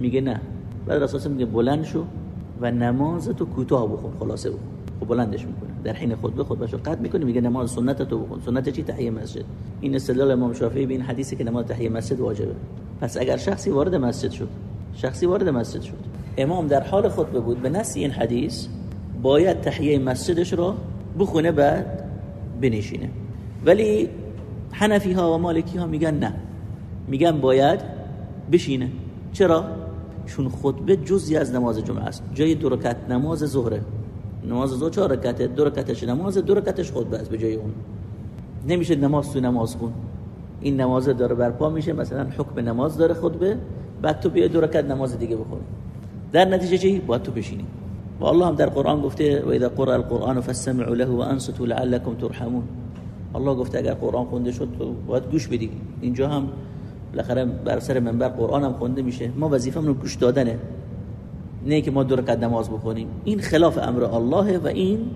میگه نه. بعد رسول میگه بلند شو و نماز تو کوتاه بخون خلاصه بخون. خب بلندش می‌کنه. در حین خطبه خطبهشو قطع می‌کنه میگه نماز سنت تو بخون. سنت چی؟ تحیه مسجد. این استدلال امام شافعی به این حدیثی که نماز تحیه مسجد واجبه. پس اگر شخصی وارد مسجد شد شخصی وارد مسجد شد. امام در حال خطبه بود به نص این حدیث باید تحیه مسجدش رو بخونه بعد بنشینه. ولی حنفی ها و مالکی ها میگن نه. میگن باید بشینه. چرا؟ چون خطبه جزی از نماز جمعه است. جای دو نماز ظهره. نماز ظهر چهار رکعته دو رکعتش نماز دو رکعتش خطبه است به جای اون. نمیشه نماز تو نماز کن این نماز داره برپا میشه مثلا حکم نماز داره خطبه بعد تو بیا دو نماز دیگه بخونی در نتیجه چی؟ باید تو بشینی. و الله هم در قرآن گفته و اذا قرأ القرآن فاستمعوا له وانصتوا لعلكم ترحمون. الله گفته اگر قرآن خونده شد باید گوش بدید اینجا هم بالاخره بر سر منبر قرآن هم خونده میشه. ما وظیفمون گوش دادنه. نه که ما دور قد نماز بخونیم. این خلاف امر الله و این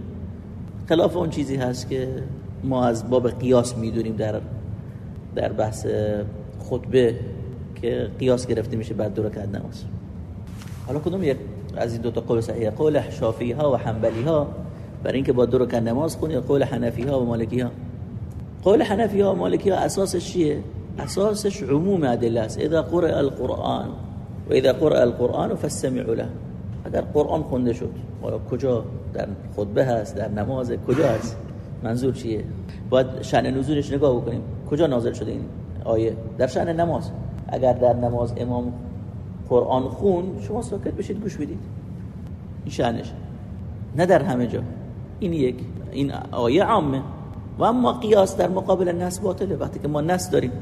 خلاف اون چیزی هست که ما از باب قیاس می‌دونیم در در بحث خطبه که قیاس گرفته میشه بعد دور قد نماز. حالا کدوم یک؟ از این دو تا قول صحیح. قول شافعی ها و حنبلی ها برای اینکه با دو رکعت نماز خونی قول حنفی ها و مالکی ها قول حنفی ها و مالکی ها اساسش چیه؟ اساسش عموم ادله است اذا قرئ القرآن و اذا قرئ القرآن فاستمعوا له. اگر قرآن خونده شد کجا؟ در خطبه هست در نماز کجا هست؟ منظور چیه؟ باید شأن نزولش نگاه بکنیم. کجا نازل شده این آیه؟ در شأن نماز. اگر در نماز امام قرآن خون شما ساکت بشید گوش بدید. این شأنش. نه در همه جا. این یک. این آیه عامه. و اما قیاس در مقابل نص باطله. وقتی که ما نص داریم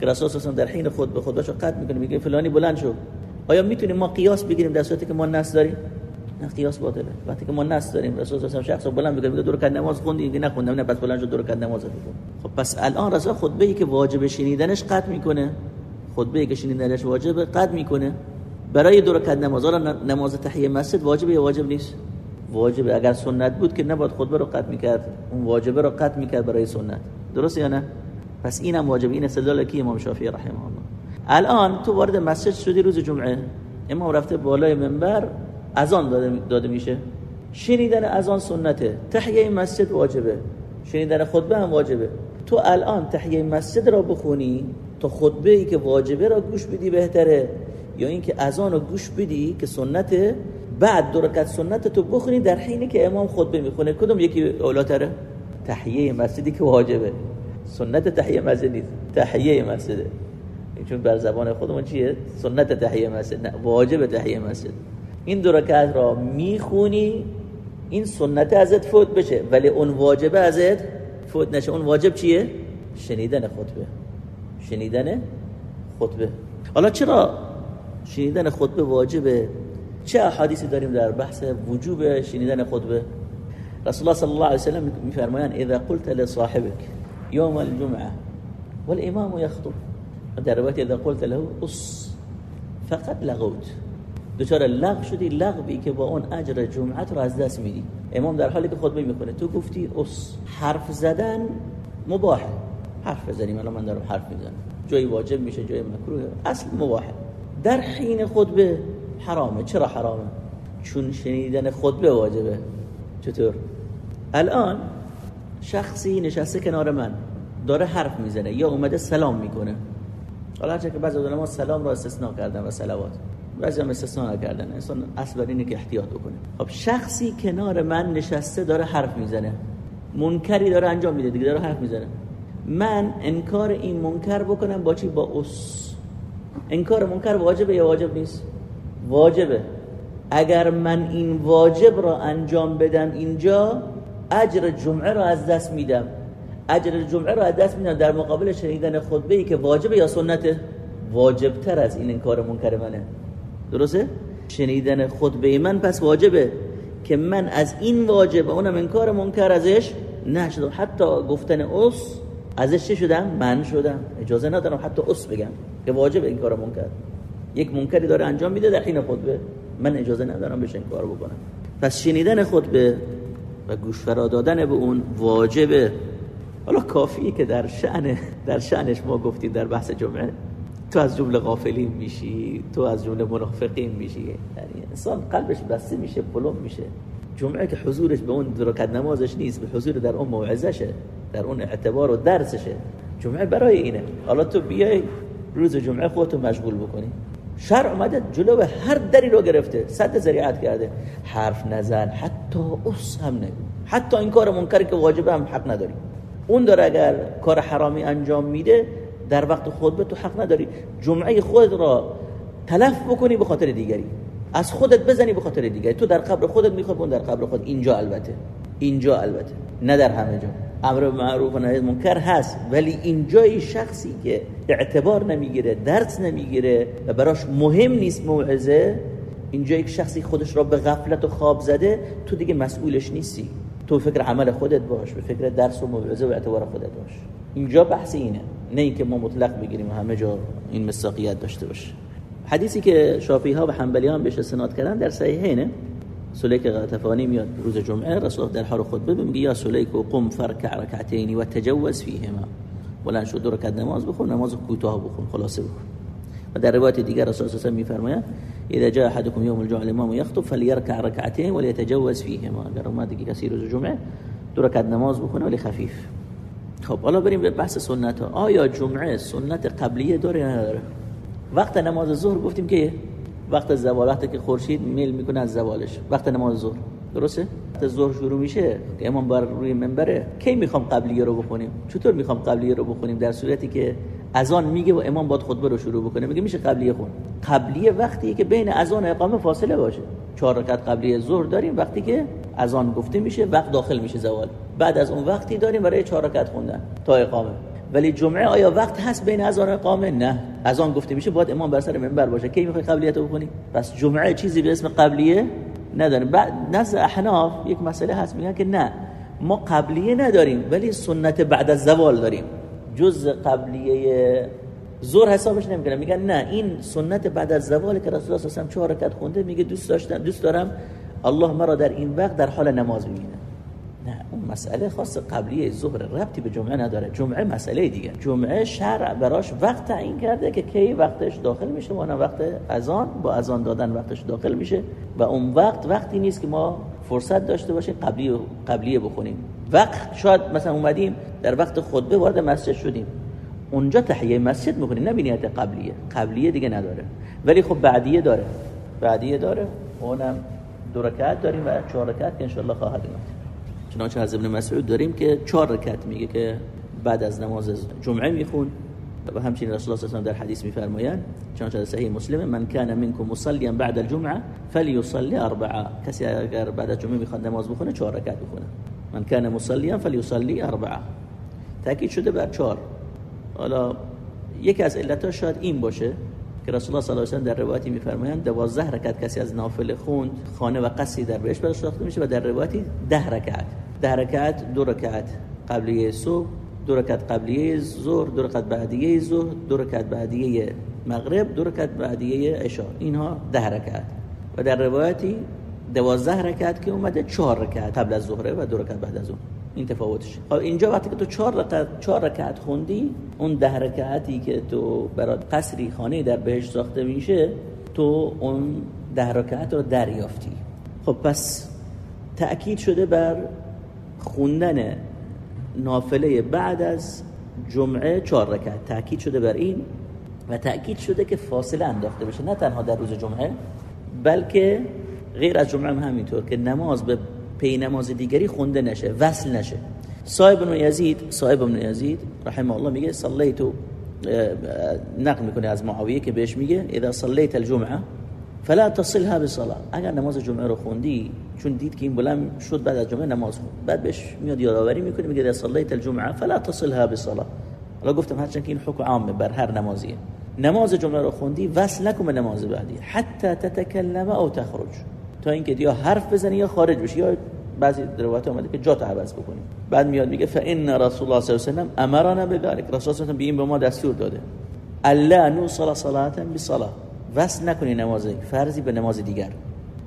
که رسول در حین خود به خودشو قطع می‌کنه میگه فلانی بلند شو. آیا می‌تونیم ما قیاس بگیریم در صورتی که ما نص داریم؟ نه قیاس باطله. وقتی که ما نص داریم رسول شخص بلند میگه میگه دور کن نماز خوندی؟ اینکه نخوندم نه پس بلند شو دور کن نماز بخون خب پس الان رسول خطبه ای که واجب شنیدنش قطع می‌کنه. خطبه ای که شنیدنش واجب قطع می‌کنه. برای دور کن نماز نماز تحیه مسجد واجبه یا واجب نیست؟ واجبه. اگر سنت بود که نباید خطبه رو قطع می‌کرد اون واجبه رو قطع می‌کرد برای سنت. درست یا نه؟ پس اینم واجبه این استدلال کی امام شافعی رحمه الله. الان تو وارد مسجد شدی روز جمعه امام رفته بالای منبر اذان داده, داده میشه. شنیدن اذان سنته تحیه مسجد واجبه. شنیدن خطبه هم واجبه. تو الان تحیه مسجد را بخونی تو خطبه ای که واجبه را گوش بدی بهتره یا اینکه اذان رو گوش بدی که سنته بعد دو رکعت سنت تو بخونی در حینی که امام خطبه می‌خونه. کدوم یکی اولاتره؟ تحیه مسجدی که واجبه. سنت تحیه مسجد نیست. تحیه مسجده. چون بر زبان خودمون چیه؟ سنت تحیه مسجد نه واجب تحیه مسجد. این دو رکعت را می‌خونی این سنت ازت فوت بشه. ولی اون واجبه ازت فوت نشه. اون واجب چیه؟ شنیدن خطبه. شنیدن خطبه. حالا چرا شنیدن خطبه واجبه؟ چه احادیثی داریم در بحث وجوب شنیدن خطبه؟ رسول الله صلی الله علیه و سلم میفرمایند اذا قلت لصاحبك يوم الجمعه والامام يخطب. در اذا قلت له اص فقط لغوت. دچار لغو شدی لغوی که با اون اجر جمعت رو از دست میدی امام در حالی که خطبه می‌کنه تو گفتی اص حرف زدن مباحه حرف بزنیم الان من دارم حرف می‌زنم. جایی واجب میشه جایی مکروه. اصل مباحه در حین خطبه حرامه. چرا حرامه؟ چون شنیدن خطبه واجبه. چطور؟ الان شخصی نشسته کنار من. داره حرف می‌زنه یا اومده سلام می‌کنه. حالا هرچه که بعضی علما سلام رو استثناء کردن و صلوات. بعضی هم استثناء نکردن. انسان اصل بر اینه که احتیاط بکنه. خب شخصی کنار من نشسته داره حرف می‌زنه. منکری داره انجام میده دیگه داره حرف می‌زنه. من انکار این منکر بکنم با چی؟ با اس. انکار منکر واجبه یا واجب نیست؟ واجبه. اگر من این واجب را انجام بدم اینجا اجر جمعه را از دست میدم. اجر جمعه را از دست میدم در مقابل شنیدن خطبه ای که واجبه یا سنته واجب تر از این انکار منکر منه. درسته؟ شنیدن خطبه من پس واجبه که من از این واجب اونم انکار منکر ازش نشدم. حتی گفتن اس ازش چه شدم؟ من شدم. اجازه ندارم حتی اس بگم که واجب این کار منکر. یک منکری داره انجام میده در حین خطبه. من اجازه ندارم بهش این کار بکنم. پس شنیدن خطبه و گوش فرا دادن به اون واجبه. حالا کافیه که در شأن در شأنش ما گفتیم در بحث جمعه. تو از جمله غافلین میشی تو از جمله منافقین میشی. یعنی انسان قلبش بسته میشه پلم میشه. جمعه که حضورش به اون درکت نمازش نیست به حضور در اون موعظشه در اون اعتبار و درسشه. جمعه برای اینه. حالا تو بیای روز جمعه خودتو مشغول بکنی. شرع اومده جلو هر دری رو گرفته صد ذریعت کرده. حرف نزن حتی اس هم نگو حتی این کار منکری که واجبه هم حق نداری. اون داره اگر کار حرامی انجام میده در وقت خطبه تو حق نداری. جمعه خود را تلف بکنی به خاطر دیگری. از خودت بزنی به خاطر دیگری. تو در قبر خودت می‌خواد اون در قبر خود. اینجا البته. اینجا البته. نه در همه جا. امر معروف و نهی منکر هست. ولی اینجای شخصی که اعتبار نمی‌گیره درس نمی‌گیره و براش مهم نیست موعظه اینجا یک شخصی خودش را به غفلت و خواب زده تو دیگه مسئولش نیستی. تو فکر عمل خودت باش به فکر درس و موعظه و اعتبار خودت باش. اینجا بحث اینه. نه اینکه ما مطلق بگیریم همه جا این مصداقیت داشته باشه. حدیثی که شافعی ها و حنبلی ها بهش استناد کردن در صحیحینه. سلیک غطفانی میاد روز جمعه رسول در حال خطبه میگه یا سلیک قم فرکع رکعتین و تجوز فیهما. بلند شد دو رکعت نماز بخون نماز کوتاه بخون خلاصه بخون. و در روایت دیگر رسول الله میفرماید اذا جاء احدكم يوم الجمعه الامام يخطب فليركع ركعتين وليتجوز فيهما اگر اومد دیگه کسی روز جمعه دو رکعت نماز بخونه ولی خفیف. خب حالا بریم به بحث سنت ها. آیا جمعه سنت قبلیه داره یا نداره؟ وقت نماز ظهر گفتیم که وقت زوال وقتی که خورشید میل می‌کنه از زوالش. وقت نماز ظهر. درسته؟ وقت ظهر شروع میشه که امام بر روی منبره. کی می‌خوام قبلیه رو بخونیم؟ چطور می‌خوام قبلیه رو بخونیم؟ در صورتی که اذان میگه و امام باید خطبه رو شروع بکنه. میگه میشه قبلیه خون. قبلیه وقتی که بین اذان و اقامه فاصله باشه. چهار رکعت قبلیه ظهر داریم وقتی که اذان گفته میشه وقت داخل میشه زوال. بعد از اون وقتی داریم برای چهار رکعت خوندن تا اقامه. ولی جمعه آیا وقت هست بین اذان و اقامه نه. اذان گفته میشه باید امام بر سر منبر باشه. کی می‌خوای قبلیت رو بکنی پس جمعه چیزی به اسم قبلیه نداریم. بعد نزد احناف یک مسئله هست میگن که نه ما قبلیه نداریم ولی سنت بعد از زوال داریم. جز قبلیه زور حسابش نمی‌کنه میگن نه این سنت بعد از زوال که رسول الله صلی چهار رکعت خونده میگه دوست داشتن دوست دارم الله مرا در این وقت در حال نماز ببینه مسئله خاص قبلیه ظهر ربطی به جمعه نداره. جمعه مسئله دیگه. جمعه شرع براش وقت تعیین کرده که کی وقتش داخل میشه و وقت اذان با اذان دادن وقتش داخل میشه و اون وقت وقتی نیست که ما فرصت داشته باشیم قبلی قبلیه بخونیم. وقت شاید مثلا اومدیم در وقت خطبه وارد مسجد شدیم. اونجا تحیه مسجد می‌کنیم نه نیت قبلیه. قبلیه دیگه نداره. ولی خب بعدیه داره. بعدیه داره. اونم دو رکعت داریم و چهار رکعت که انشالله خواهد اومد. چنانچه از ابن مسعود داریم که چهار رکعت میگه که بعد از نماز جمعه میخون و همچنین رسول الله صلی در حدیث میفرمایند چنانچه صحیح مسلم من کان منکم مصلیا بعد الجمعه فليصلي اربعه. کسی اگر بعد از جمعه می‌خواد نماز بخونه چهار رکعت بخونه. من کان مصلیا فليصلي اربعه. تاکید شده بر چهار. حالا یکی از علتها شاید این باشه که رسول الله صلی الله علیه و در روایتی میفرمایند 12 رکعت کسی از نافله خوند خانه و قصی در بهش ساخته میشه و در روایتی 10 رکعت. 10 رکعت دو رکعت قبلیه صبح دو رکعت قبلیه ظهر دو رکعت بعدیه ظهر دو رکعت بعدیه مغرب دو رکعت بعدیه عشاء. اینها 10 رکعت. و در روایتی 12 رکعت که اومده 4 رکعت قبل از ظهر و دو رکعت بعد از اون. این تفاوتش. خب اینجا وقتی که تو چهار رکعت چهار رکعت خوندی اون ده رکعتی که تو برات قصری خانه در بهش ساخته میشه تو اون ده رکعت رو دریافتی. خب پس تأکید شده بر خوندن نافله بعد از جمعه چهار رکعت. تأکید شده بر این و تأکید شده که فاصله انداخته بشه. نه تنها در روز جمعه بلکه غیر از جمعه هم همینطور که نماز به پی نماز دیگری خونده نشه وصل نشه. صاحب بن یزید صاحب بن یزید رحمه الله میگه صلیتو نقل می‌کنه از معاویه که بهش میگه اذا صلیت الجمعه فلا تصلها بصلاه اگر نماز جمعه رو خوندی چون دید که این بلند شد بعد از جمعه نماز خوند. بعد بهش میاد یادآوری می‌کنه میگه صلیت الجمعه فلا تصلها بصلاه حالا گفتم هرچند که این حکم عامه بر هر نمازیه. نماز جمعه رو خوندی وصل نکن به نماز بعدی. حتی تتکلم او تخرج. تا اینکه یا حرف بزنی یا خارج بشی. یا بعضی روایت اومده که جات عوض بکنیم بعد میاد میگه فان رسول الله صلی الله علیه و سلم امرنا بذلك. رسول الله به این به ما دستور داده. الا نوصل صلاه بصلاه وصل نکنی نماز فرضی به نماز دیگر.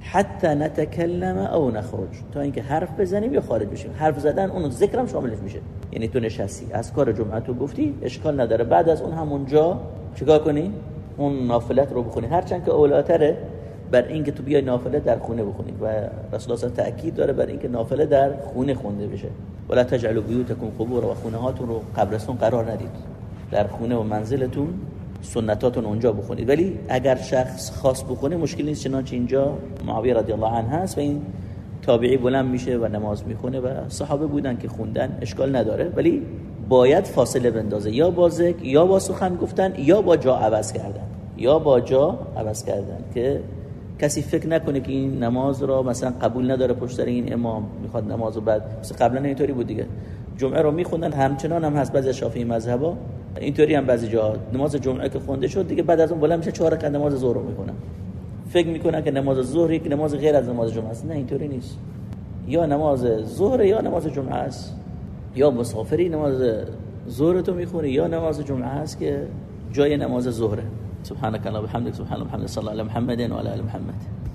حتی نتکلم او نخرج. تا اینکه حرف بزنیم یا خارج بشیم. حرف زدن اون ذکرم شاملش میشه. یعنی تو نشستی. از کار جمعه تو گفتی اشکال نداره. بعد از اون همونجا چیکار کنی؟ اون نافلت رو بخونی. هرچند که اولاتره بر اینکه تو بیای نافله در خونه بخونید و رسول الله تاکید داره بر اینکه نافله در خونه خونده بشه. ولا تجعلوا بیوتکم قبور و خونه هاتون رو قبرستون قرار ندید. در خونه و منزلتون سنتاتون اونجا بخونید. ولی اگر شخص خاص بخونه مشکل نیست چنانچه اینجا معاویه رضی الله عنه هست و این تابعی بلند میشه و نماز می‌خونه و صحابه بودن که خوندن اشکال نداره. ولی باید فاصله بندازه. یا با ذکر یا با سخن گفتن یا با جا عوض کردن. یا با جا عوض کردن که کسی فکر نکنه که این نماز را مثلا قبول نداره پشت این امام می‌خواد نماز رو بعد مثل قبلا اینطوری بود دیگه. جمعه رو میخوندن همچنان هم هست بعضی شافعی مذهبا اینطوری هم بعضی جاها نماز جمعه که خونده شد دیگه بعد از اون بالا میشه چهار رکعت نماز ظهر رو می‌کنن فکر می‌کنن که نماز ظهر یک نماز غیر از نماز جمعه است نه اینطوری نیست یا نماز ظهر یا نماز جمعه است یا مسافری نماز ظهر تو می‌خونی یا نماز جمعه است که جای نماز ظهره سبحانك اللهم وبحمدك سبحان الله وبحمده صلى الله على محمد وعلى ال محمد